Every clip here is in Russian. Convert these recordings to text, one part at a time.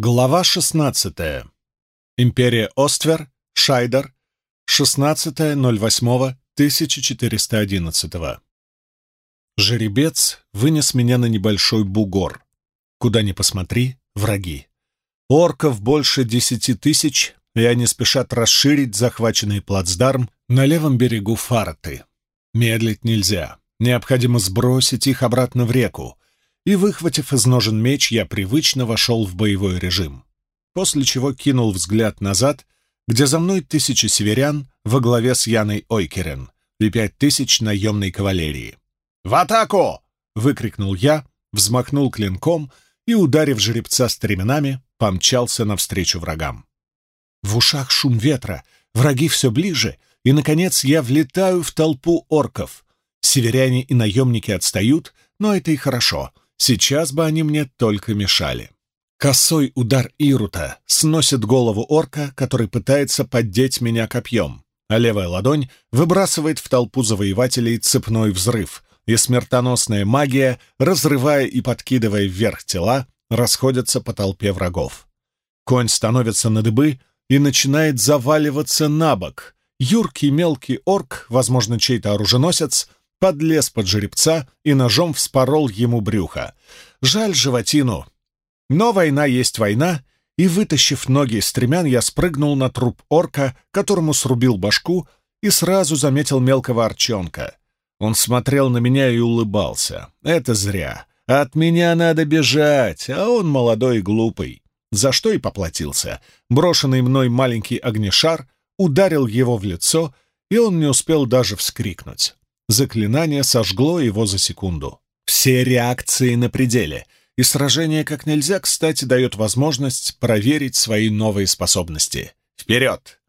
Глава 16. Империя Оствер, Шайдер, 16.08.1411. Жеребец вынес меня на небольшой бугор. Куда ни посмотри, враги. Орков больше десяти тысяч, и они спешат расширить захваченный плацдарм на левом берегу Фарты. Медлить нельзя. Необходимо сбросить их обратно в реку, и, выхватив из ножен меч, я привычно вошел в боевой режим, после чего кинул взгляд назад, где за мной тысячи северян во главе с Яной Ойкерен и пять тысяч наемной кавалерии. «В атаку!» — выкрикнул я, взмахнул клинком и, ударив жеребца стременами, помчался навстречу врагам. В ушах шум ветра, враги все ближе, и, наконец, я влетаю в толпу орков. Северяне и наемники отстают, но это и хорошо — Сейчас бы они мне только мешали. Косой удар Ирута сносит голову орка, который пытается поддеть меня копьем, а левая ладонь выбрасывает в толпу завоевателей цепной взрыв, и смертоносная магия, разрывая и подкидывая вверх тела, расходится по толпе врагов. Конь становится на дыбы и начинает заваливаться на бок. Юркий мелкий орк, возможно, чей-то оруженосец, подлез под жеребца и ножом вспорол ему брюхо. Жаль животину. Но война есть война, и, вытащив ноги из стремян, я спрыгнул на труп орка, которому срубил башку, и сразу заметил мелкого арчонка. Он смотрел на меня и улыбался. Это зря. От меня надо бежать, а он молодой и глупый. За что и поплатился. Брошенный мной маленький огнешар ударил его в лицо, и он не успел даже вскрикнуть. Заклинание сожгло его за секунду. Все реакции на пределе, и сражение как нельзя, кстати, дает возможность проверить свои новые способности. Вперед!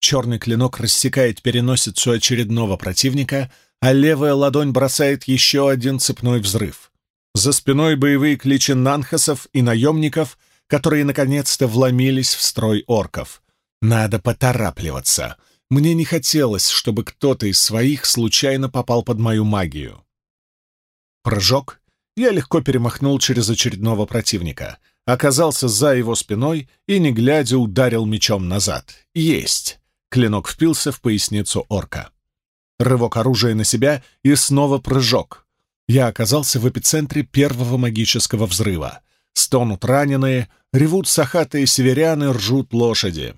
Черный клинок рассекает переносицу очередного противника, а левая ладонь бросает еще один цепной взрыв. За спиной боевые кличи нанхасов и наемников, которые наконец-то вломились в строй орков. Надо поторапливаться. Мне не хотелось, чтобы кто-то из своих случайно попал под мою магию. Прыжок. Я легко перемахнул через очередного противника, оказался за его спиной и, не глядя, ударил мечом назад. Есть! Клинок впился в поясницу орка. Рывок оружия на себя и снова прыжок. Я оказался в эпицентре первого магического взрыва. Стонут раненые, ревут сахатые северяны, ржут лошади.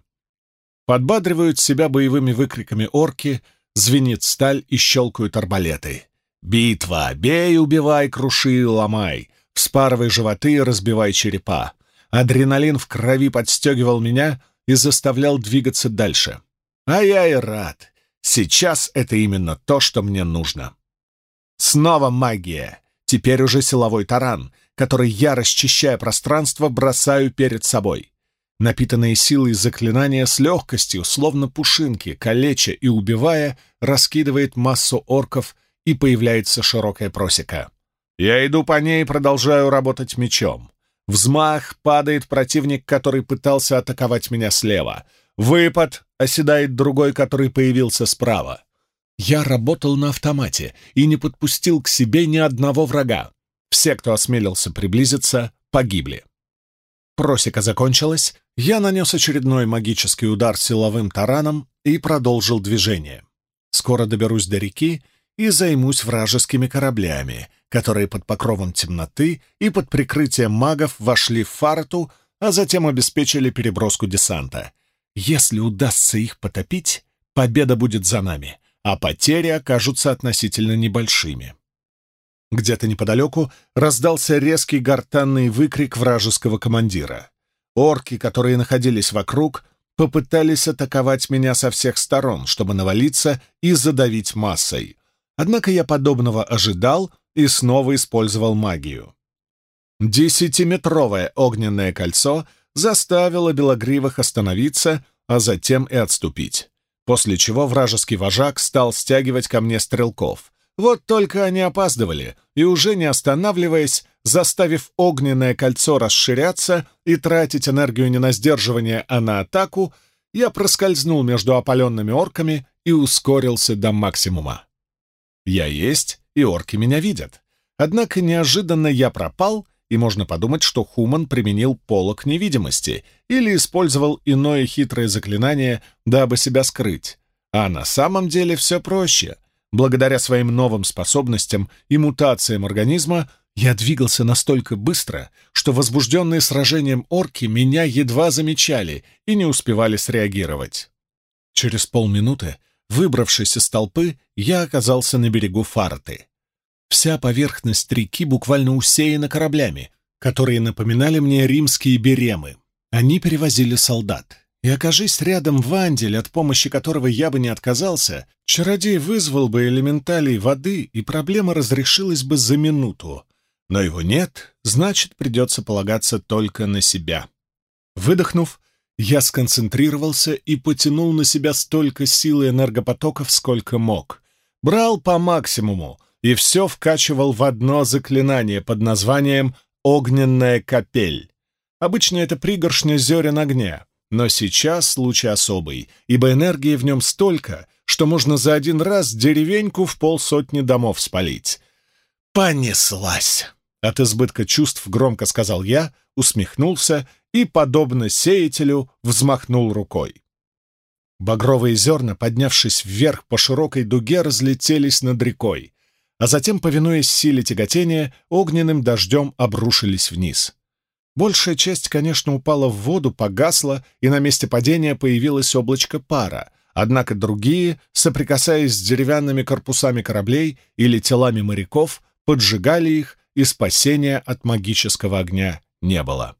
Подбадривают себя боевыми выкриками орки, звенит сталь и щелкают арбалеты. «Битва! Бей, убивай, круши, ломай! Вспарывай животы и разбивай черепа!» Адреналин в крови подстегивал меня и заставлял двигаться дальше. А я и рад. Сейчас это именно то, что мне нужно. Снова магия. Теперь уже силовой таран, который я, расчищая пространство, бросаю перед собой. Напитанные силой заклинания с легкостью, словно пушинки, калеча и убивая, раскидывает массу орков, и появляется широкая просека. Я иду по ней и продолжаю работать мечом. Взмах падает противник, который пытался атаковать меня слева. Выпад оседает другой, который появился справа. Я работал на автомате и не подпустил к себе ни одного врага. Все, кто осмелился приблизиться, погибли. Просека закончилась, я нанес очередной магический удар силовым тараном и продолжил движение. Скоро доберусь до реки и займусь вражескими кораблями, которые под покровом темноты и под прикрытием магов вошли в фарту, а затем обеспечили переброску десанта. Если удастся их потопить, победа будет за нами, а потери окажутся относительно небольшими. Где-то неподалеку раздался резкий гортанный выкрик вражеского командира. Орки, которые находились вокруг, попытались атаковать меня со всех сторон, чтобы навалиться и задавить массой. Однако я подобного ожидал и снова использовал магию. Десятиметровое огненное кольцо заставило белогривых остановиться, а затем и отступить, после чего вражеский вожак стал стягивать ко мне стрелков — вот только они опаздывали, и уже не останавливаясь, заставив огненное кольцо расширяться и тратить энергию не на сдерживание, а на атаку, я проскользнул между опаленными орками и ускорился до максимума. Я есть, и орки меня видят. Однако неожиданно я пропал, и можно подумать, что Хуман применил полок невидимости или использовал иное хитрое заклинание, дабы себя скрыть. А на самом деле все проще. Благодаря своим новым способностям и мутациям организма я двигался настолько быстро, что возбужденные сражением орки меня едва замечали и не успевали среагировать. Через полминуты, выбравшись из толпы, я оказался на берегу Фарты. Вся поверхность реки буквально усеяна кораблями, которые напоминали мне римские беремы. Они перевозили солдат. И окажись рядом Вандель, от помощи которого я бы не отказался, чародей вызвал бы элементалей воды, и проблема разрешилась бы за минуту. Но его нет, значит, придется полагаться только на себя. Выдохнув, я сконцентрировался и потянул на себя столько силы энергопотоков, сколько мог. Брал по максимуму, и все вкачивал в одно заклинание под названием «Огненная капель». Обычно это пригоршня зерен огня, но сейчас случай особый, ибо энергии в нем столько, что можно за один раз деревеньку в полсотни домов спалить. «Понеслась!» — от избытка чувств громко сказал я, усмехнулся и, подобно сеятелю, взмахнул рукой. Багровые зерна, поднявшись вверх по широкой дуге, разлетелись над рекой а затем, повинуясь силе тяготения, огненным дождем обрушились вниз. Большая часть, конечно, упала в воду, погасла, и на месте падения появилось облачко пара, однако другие, соприкасаясь с деревянными корпусами кораблей или телами моряков, поджигали их, и спасения от магического огня не было.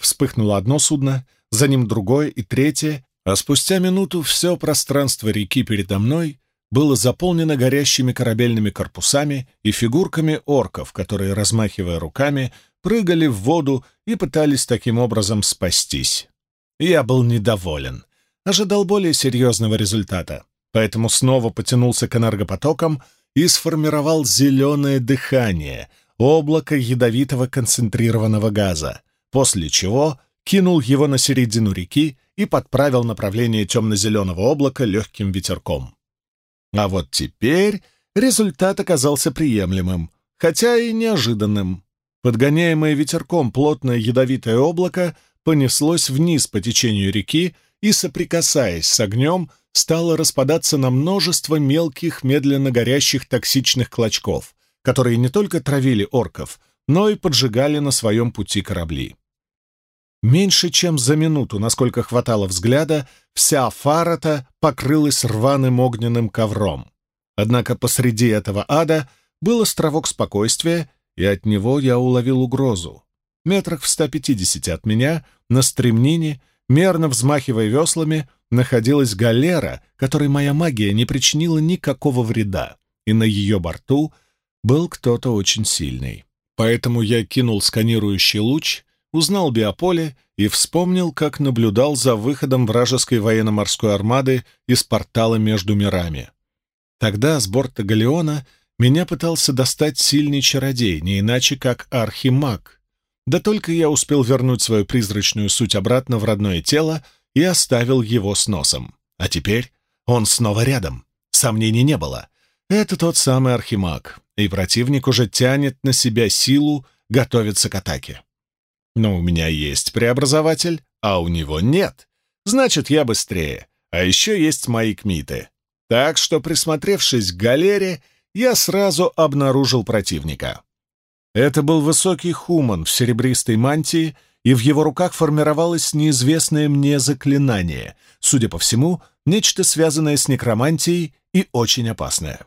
Вспыхнуло одно судно, за ним другое и третье, а спустя минуту все пространство реки передо мной было заполнено горящими корабельными корпусами и фигурками орков, которые, размахивая руками, прыгали в воду и пытались таким образом спастись. Я был недоволен, ожидал более серьезного результата, поэтому снова потянулся к энергопотокам и сформировал зеленое дыхание, облако ядовитого концентрированного газа, после чего кинул его на середину реки и подправил направление темно-зеленого облака легким ветерком. А вот теперь результат оказался приемлемым, хотя и неожиданным. Подгоняемое ветерком плотное ядовитое облако понеслось вниз по течению реки и, соприкасаясь с огнем, стало распадаться на множество мелких, медленно горящих токсичных клочков, которые не только травили орков, но и поджигали на своем пути корабли. Меньше чем за минуту, насколько хватало взгляда, вся фарата покрылась рваным огненным ковром. Однако посреди этого ада был островок спокойствия, и от него я уловил угрозу. Метрах в 150 от меня, на стремнине, мерно взмахивая веслами, находилась галера, которой моя магия не причинила никакого вреда, и на ее борту был кто-то очень сильный. Поэтому я кинул сканирующий луч узнал биополе и вспомнил, как наблюдал за выходом вражеской военно-морской армады из портала между мирами. Тогда с борта Галеона меня пытался достать сильный чародей, не иначе как архимаг. Да только я успел вернуть свою призрачную суть обратно в родное тело и оставил его с носом. А теперь он снова рядом. Сомнений не было. Это тот самый архимаг, и противник уже тянет на себя силу, готовится к атаке. Но у меня есть преобразователь, а у него нет. Значит, я быстрее. А еще есть мои кмиты. Так что, присмотревшись к галере, я сразу обнаружил противника. Это был высокий хуман в серебристой мантии, и в его руках формировалось неизвестное мне заклинание, судя по всему, нечто связанное с некромантией и очень опасное.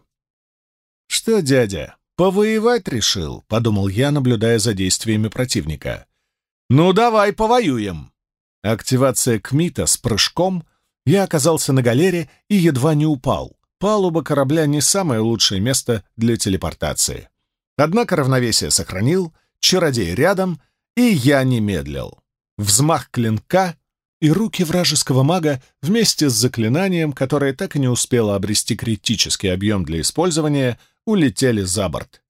«Что, дядя, повоевать решил?» — подумал я, наблюдая за действиями противника. «Ну, давай повоюем!» Активация Кмита с прыжком. Я оказался на галере и едва не упал. Палуба корабля не самое лучшее место для телепортации. Однако равновесие сохранил, чародей рядом, и я не медлил. Взмах клинка, и руки вражеского мага вместе с заклинанием, которое так и не успело обрести критический объем для использования, улетели за борт.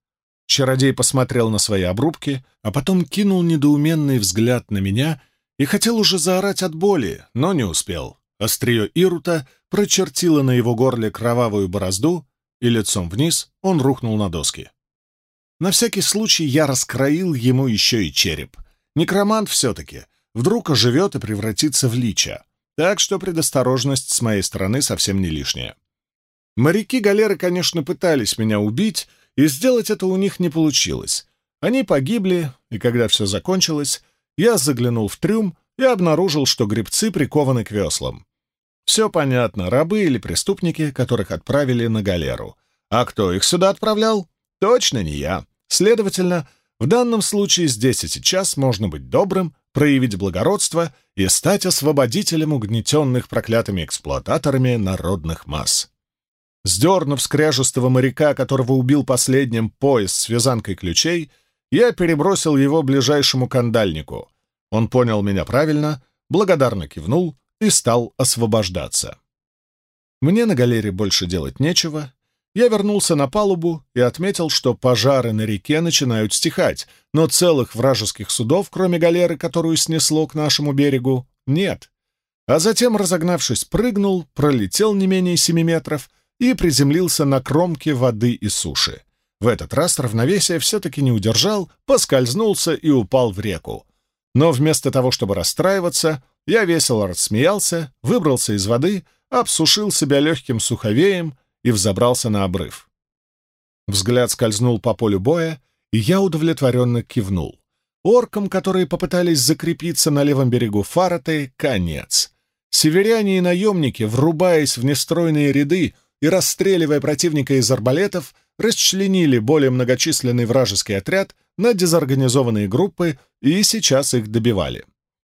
Чародей посмотрел на свои обрубки, а потом кинул недоуменный взгляд на меня и хотел уже заорать от боли, но не успел. Острие Ирута прочертило на его горле кровавую борозду, и лицом вниз он рухнул на доски. На всякий случай я раскроил ему еще и череп. Некромант все-таки. Вдруг оживет и превратится в лича. Так что предосторожность с моей стороны совсем не лишняя. Моряки галеры, конечно, пытались меня убить, и сделать это у них не получилось. Они погибли, и когда все закончилось, я заглянул в трюм и обнаружил, что гребцы прикованы к веслам. Все понятно, рабы или преступники, которых отправили на галеру. А кто их сюда отправлял? Точно не я. Следовательно, в данном случае здесь и сейчас можно быть добрым, проявить благородство и стать освободителем угнетенных проклятыми эксплуататорами народных масс. Сдернув с кряжестого моряка, которого убил последним пояс с вязанкой ключей, я перебросил его ближайшему кандальнику. Он понял меня правильно, благодарно кивнул и стал освобождаться. Мне на галере больше делать нечего. Я вернулся на палубу и отметил, что пожары на реке начинают стихать, но целых вражеских судов, кроме галеры, которую снесло к нашему берегу, нет. А затем, разогнавшись, прыгнул, пролетел не менее семи метров и приземлился на кромке воды и суши. В этот раз равновесие все-таки не удержал, поскользнулся и упал в реку. Но вместо того, чтобы расстраиваться, я весело рассмеялся, выбрался из воды, обсушил себя легким суховеем и взобрался на обрыв. Взгляд скользнул по полю боя, и я удовлетворенно кивнул. Оркам, которые попытались закрепиться на левом берегу Фараты, конец. Северяне и наемники, врубаясь в нестройные ряды и расстреливая противника из арбалетов, расчленили более многочисленный вражеский отряд на дезорганизованные группы и сейчас их добивали.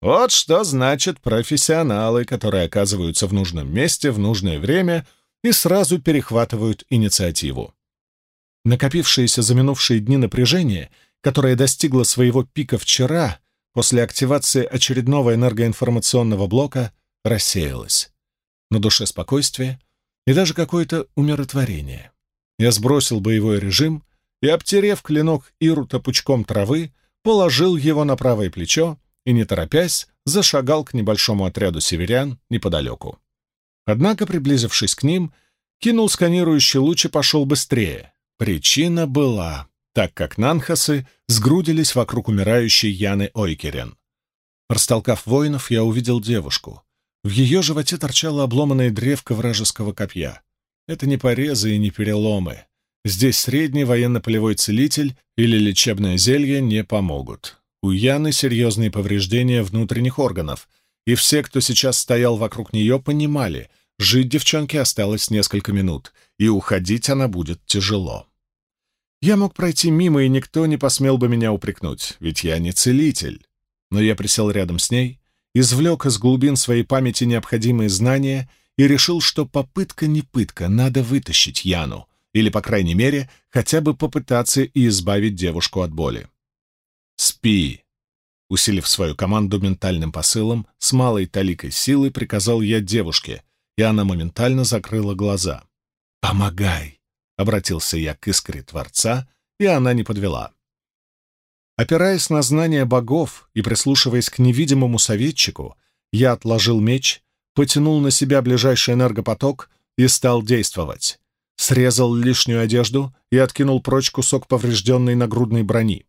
Вот что значит профессионалы, которые оказываются в нужном месте в нужное время и сразу перехватывают инициативу. Накопившееся за минувшие дни напряжение, которое достигло своего пика вчера, после активации очередного энергоинформационного блока, рассеялось. На душе спокойствие и даже какое-то умиротворение. Я сбросил боевой режим и, обтерев клинок Ирута пучком травы, положил его на правое плечо и, не торопясь, зашагал к небольшому отряду северян неподалеку. Однако, приблизившись к ним, кинул сканирующий луч и пошел быстрее. Причина была, так как нанхасы сгрудились вокруг умирающей Яны Ойкерен. Растолкав воинов, я увидел девушку. В ее животе торчала обломанная древка вражеского копья. Это не порезы и не переломы. Здесь средний военно-полевой целитель или лечебное зелье не помогут. У Яны серьезные повреждения внутренних органов, и все, кто сейчас стоял вокруг нее, понимали, жить девчонке осталось несколько минут, и уходить она будет тяжело. Я мог пройти мимо, и никто не посмел бы меня упрекнуть, ведь я не целитель. Но я присел рядом с ней, извлек из глубин своей памяти необходимые знания — и решил, что попытка не пытка, надо вытащить Яну, или, по крайней мере, хотя бы попытаться и избавить девушку от боли. «Спи!» Усилив свою команду ментальным посылом, с малой таликой силы приказал я девушке, и она моментально закрыла глаза. «Помогай!» — обратился я к искре Творца, и она не подвела. Опираясь на знания богов и прислушиваясь к невидимому советчику, я отложил меч потянул на себя ближайший энергопоток и стал действовать. Срезал лишнюю одежду и откинул прочь кусок поврежденной нагрудной брони.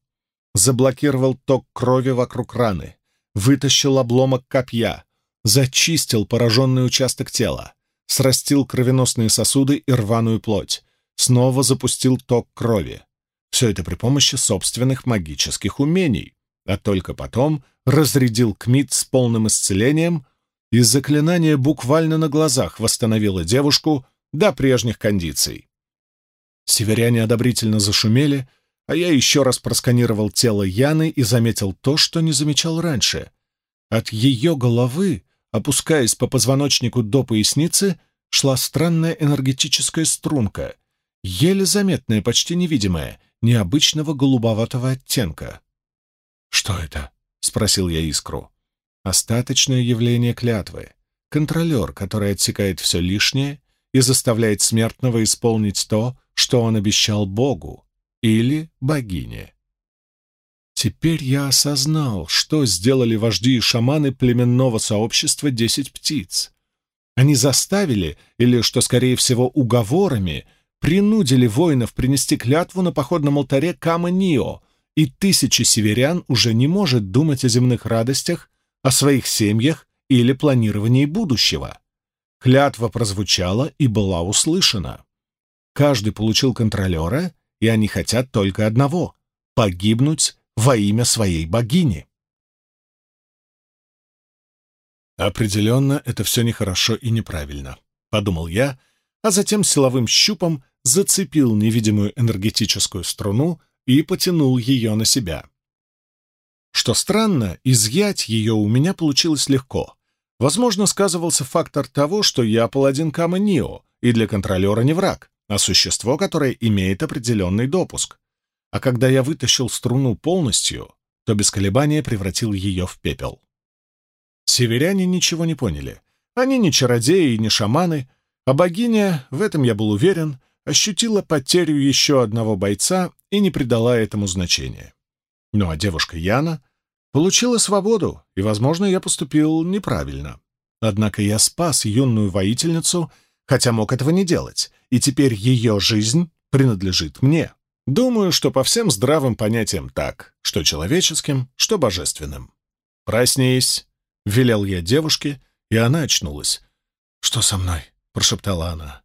Заблокировал ток крови вокруг раны. Вытащил обломок копья. Зачистил пораженный участок тела. Срастил кровеносные сосуды и рваную плоть. Снова запустил ток крови. Все это при помощи собственных магических умений. А только потом разрядил Кмит с полным исцелением — и заклинание буквально на глазах восстановило девушку до прежних кондиций. Северяне одобрительно зашумели, а я еще раз просканировал тело Яны и заметил то, что не замечал раньше. От ее головы, опускаясь по позвоночнику до поясницы, шла странная энергетическая струнка, еле заметная, почти невидимая, необычного голубоватого оттенка. «Что это?» — спросил я искру. Остаточное явление клятвы. Контролер, который отсекает все лишнее и заставляет смертного исполнить то, что он обещал Богу или богине. Теперь я осознал, что сделали вожди и шаманы племенного сообщества «Десять птиц». Они заставили, или, что скорее всего, уговорами, принудили воинов принести клятву на походном алтаре Кама-Нио, и тысячи северян уже не может думать о земных радостях, о своих семьях или планировании будущего. Клятва прозвучала и была услышана. Каждый получил контролера, и они хотят только одного — погибнуть во имя своей богини. Определенно, это все нехорошо и неправильно, — подумал я, а затем силовым щупом зацепил невидимую энергетическую струну и потянул ее на себя. Что странно, изъять ее у меня получилось легко. Возможно, сказывался фактор того, что я паладин Кама Нио, и для контролера не враг, а существо, которое имеет определенный допуск. А когда я вытащил струну полностью, то без колебания превратил ее в пепел. Северяне ничего не поняли. Они не чародеи и не шаманы, а богиня, в этом я был уверен, ощутила потерю еще одного бойца и не придала этому значения. Ну а девушка Яна получила свободу, и, возможно, я поступил неправильно. Однако я спас юную воительницу, хотя мог этого не делать, и теперь ее жизнь принадлежит мне. Думаю, что по всем здравым понятиям так, что человеческим, что божественным. «Проснись!» — велел я девушке, и она очнулась. «Что со мной?» — прошептала она.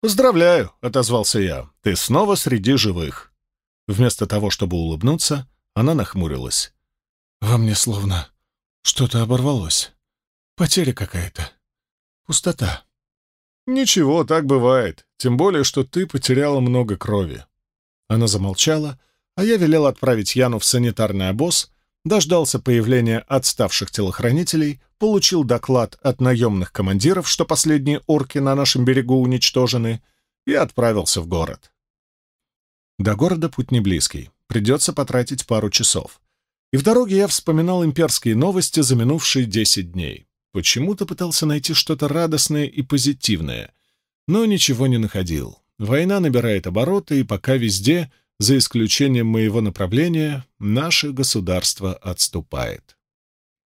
«Поздравляю», — отозвался я, — «ты снова среди живых». Вместо того, чтобы улыбнуться, она нахмурилась. «Во мне словно что-то оборвалось. Потеря какая-то. Пустота». «Ничего, так бывает. Тем более, что ты потеряла много крови». Она замолчала, а я велел отправить Яну в санитарный обоз, дождался появления отставших телохранителей, получил доклад от наемных командиров, что последние орки на нашем берегу уничтожены, и отправился в город. До города путь не близкий, придется потратить пару часов. И в дороге я вспоминал имперские новости за минувшие десять дней. Почему-то пытался найти что-то радостное и позитивное, но ничего не находил. Война набирает обороты, и пока везде за исключением моего направления, наше государство отступает.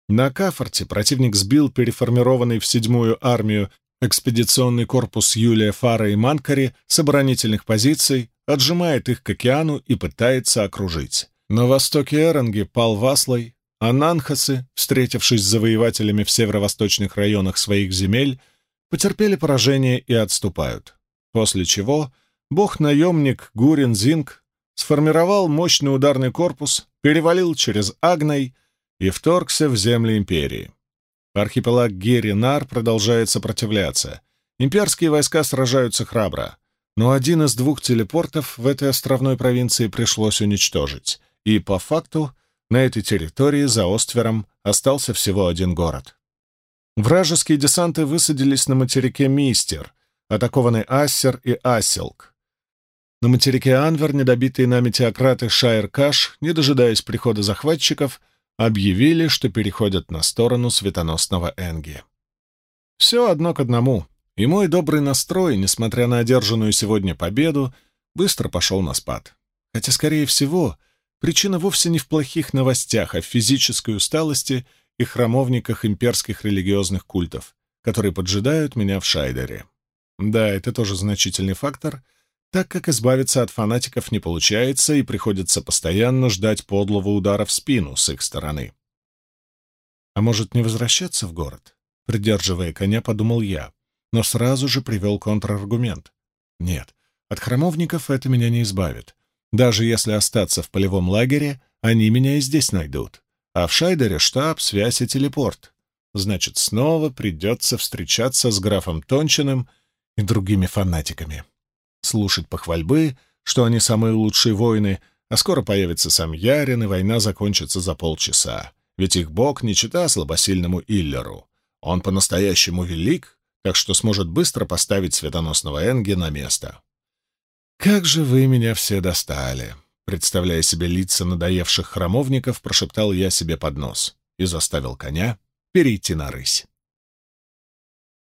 На Кафорте противник сбил переформированный в седьмую армию экспедиционный корпус Юлия Фара и Манкари с оборонительных позиций, отжимает их к океану и пытается окружить. На востоке Эронги пал Васлой, а Нанхасы, встретившись с завоевателями в северо-восточных районах своих земель, потерпели поражение и отступают. После чего бог-наемник Гурин Зинг сформировал мощный ударный корпус, перевалил через Агной и вторгся в земли империи. Архипелаг Геринар продолжает сопротивляться. Имперские войска сражаются храбро, но один из двух телепортов в этой островной провинции пришлось уничтожить, и, по факту, на этой территории за Оствером остался всего один город. Вражеские десанты высадились на материке Мистер, атакованы Ассер и Аселк. На материке Анвер недобитые нами теократы Шайр-Каш, не дожидаясь прихода захватчиков, объявили, что переходят на сторону светоносного Энги. Все одно к одному, и мой добрый настрой, несмотря на одержанную сегодня победу, быстро пошел на спад. Хотя, скорее всего, причина вовсе не в плохих новостях, а в физической усталости и храмовниках имперских религиозных культов, которые поджидают меня в Шайдере. Да, это тоже значительный фактор — так как избавиться от фанатиков не получается и приходится постоянно ждать подлого удара в спину с их стороны. А может, не возвращаться в город? Придерживая коня, подумал я, но сразу же привел контраргумент. Нет, от храмовников это меня не избавит. Даже если остаться в полевом лагере, они меня и здесь найдут. А в Шайдере штаб, связь и телепорт. Значит, снова придется встречаться с графом Тончиным и другими фанатиками слушать похвальбы, что они самые лучшие воины, а скоро появится сам Ярин, и война закончится за полчаса. Ведь их бог не чита слабосильному Иллеру. Он по-настоящему велик, так что сможет быстро поставить светоносного Энги на место. «Как же вы меня все достали!» Представляя себе лица надоевших храмовников, прошептал я себе под нос и заставил коня перейти на рысь.